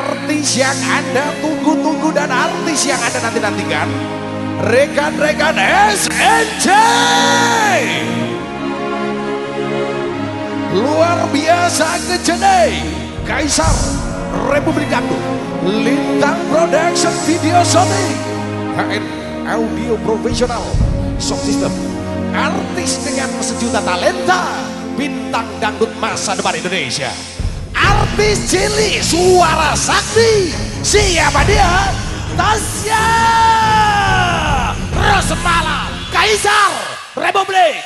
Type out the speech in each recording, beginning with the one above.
artis yang Anda tunggu-tunggu dan artis yang Anda nanti-nantikan. Rekan-rekan SNJ. Luar biasa kejene. Kaisar Republik Dangdut. Lintang Production Video Sonic. HN Audio Profesional Sound System. Artis dengan sejuta talenta. Bintang dangdut masa depan Indonesia artis cilik suara sakti siapa dia Tasya Rosmala Kaisar Republik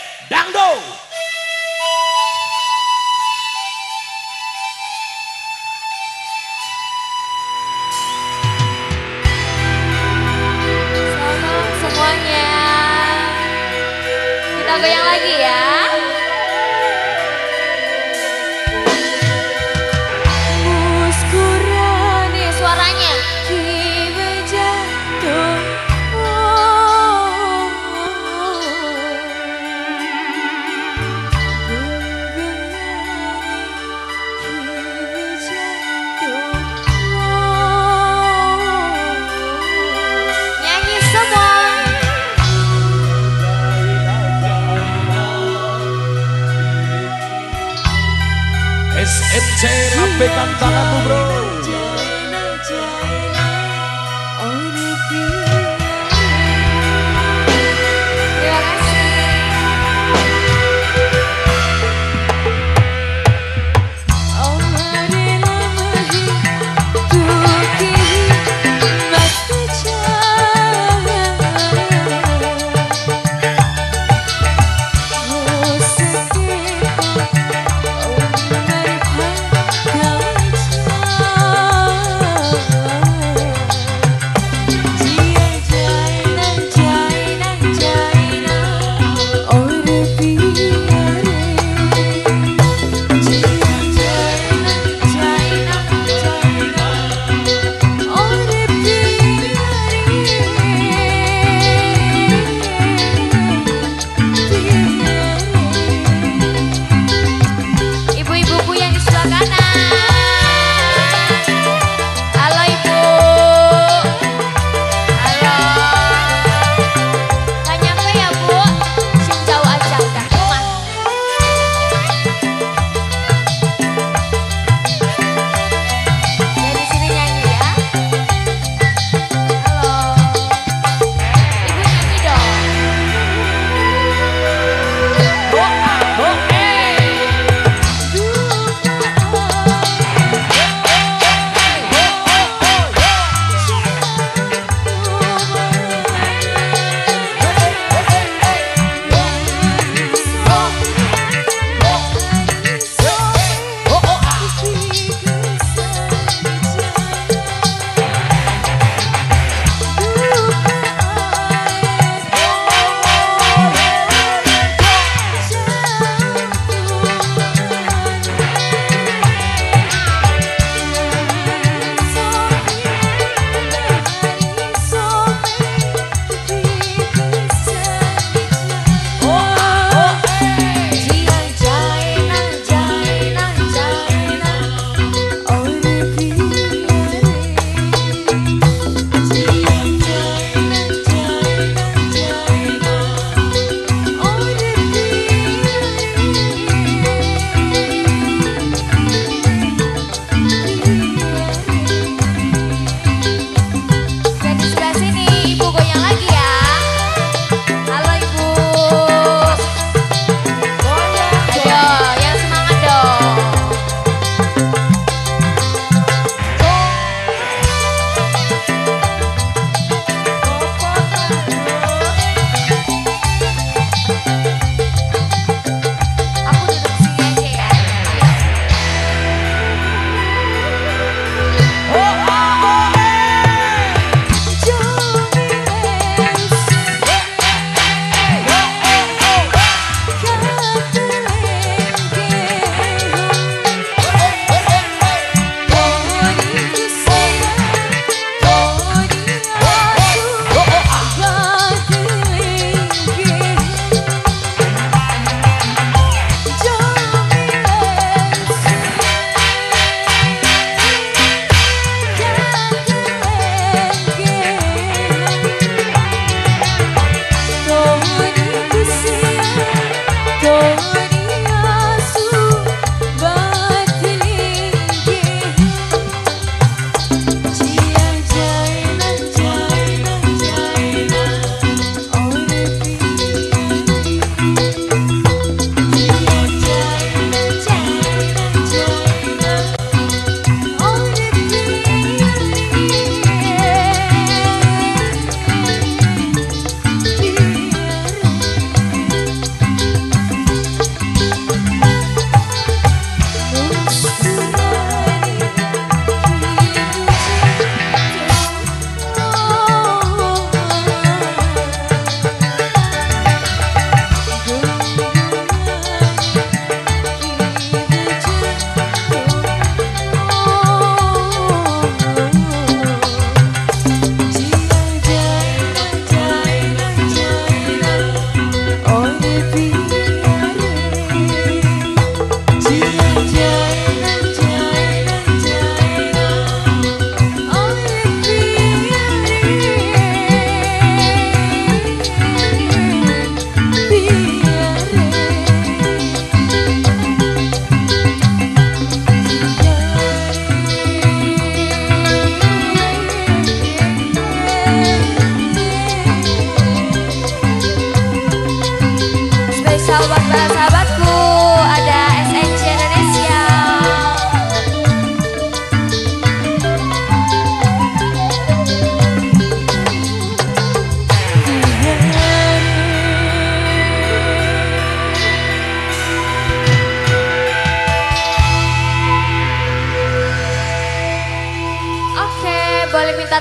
Selamat semuanya. Kita goyang lagi ya. Eche la pecantana tu bro.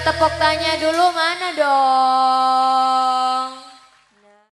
Tepuk tanya dulu mana dong?